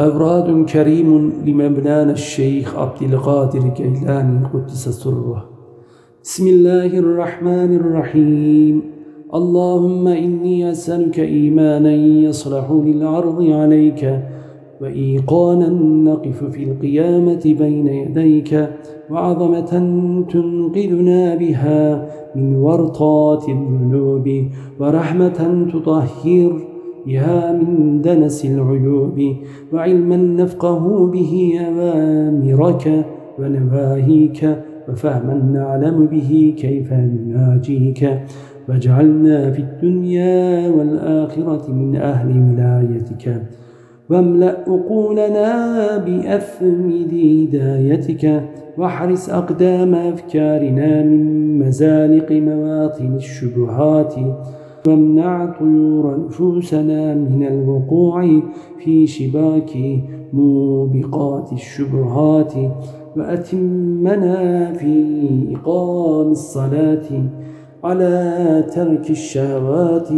أوراد كريم لمبنان الشيخ عبد القادر كيلاني قدس سره بسم الله الرحمن الرحيم. اللهم إني أسألك إيمانا يصلح للعرض عليك وإيقانا نقف في القيامة بين يديك وعظمة تنقذنا بها من ورطات الذنوب ورحمة تطهر بها من دنس العيوب وعلما نفقه به أوامرك ونواهيك وفهما نعلم به كيف نناجيك واجعلنا في الدنيا والآخرة من أهل ولايتك واملأ أقولنا بأفمد هدايتك واحرس أقدام أفكارنا من مزالق مواطن الشبهات وامنع طيور نفوسنا من الوقوع في شباك موبقات الشبهات وأتمنا في إقام الصلاة على ترك الشهوات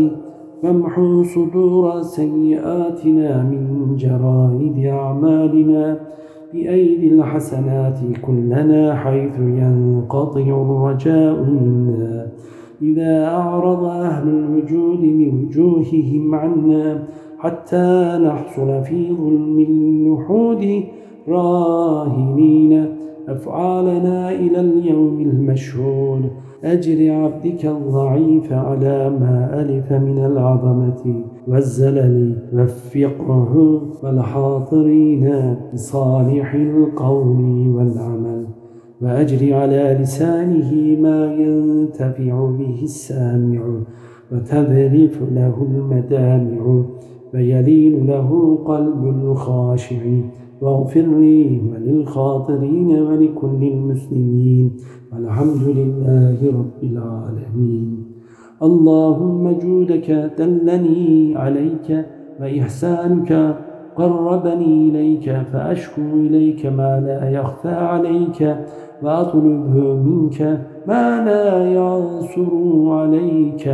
وامحو صدور سيئاتنا من جرائد أعمالنا بأيدي الحسنات كلنا حيث ينقطع الرجاء منا. إذا أعرض أهل الوجود بوجوههم عنا حتى نحصل في ظلم اللحود راهنين. أفعالنا إلى اليوم المشهود. أجر عبدك الضعيف على ما ألف من العظمة. والزلل وفقه. والحاضرين بصالح القول والعمل. وأجر على لسانه ما ينتفع به السامع وتذرف له المدامع ويلين له قلب الخاشع. واغفر لي وللخاطرين ولكل المسلمين. والحمد لله رب العالمين. اللهم جودك دلني عليك وإحسانك قربني إليك فأشكو إليك ما لا يخفى عليك. وأطلبه منك ما لا يعصر عليك.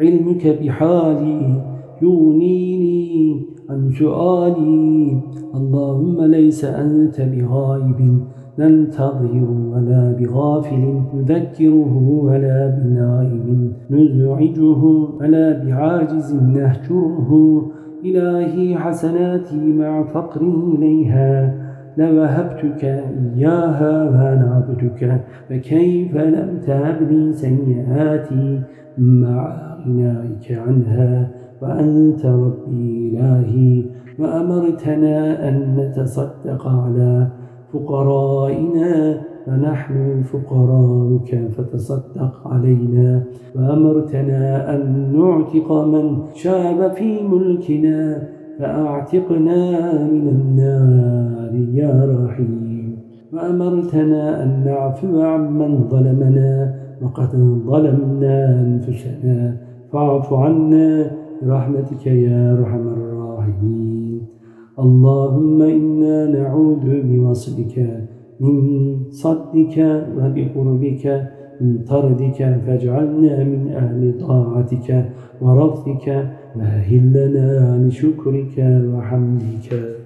علمك بحالي يغنيني عن سؤالي. اللهم ليس أنت بغائب ننتظر ولا بغافل. نذكره ولا بنائم نزعجه ولا بعاجز. نهجره إلهي حسناتي مع فقري إليها. لوهبتك إياها وأنا عبدك فكيف لم تهب سيئاتي مع غنائك عنها؟ وأنت ربي إلهي وأمرتنا أن نتصدق على فقرائنا فنحن فقراءك فتصدق علينا. وأمرتنا أن نعتق من شاب في ملكنا فأعتقنا من النار يا رحيم. وأمرتنا أن نعفو عمن ظلمنا وقد ظلمنا أنفسنا. فاعف عنا برحمتك يا أرحم الراحمين. اللهم إنا نعوذ بوصلك من صدك وبقربك من طردك فاجعلنا من أهل طاعتك ورفضك وأهلنا عن شكرك وحمدك.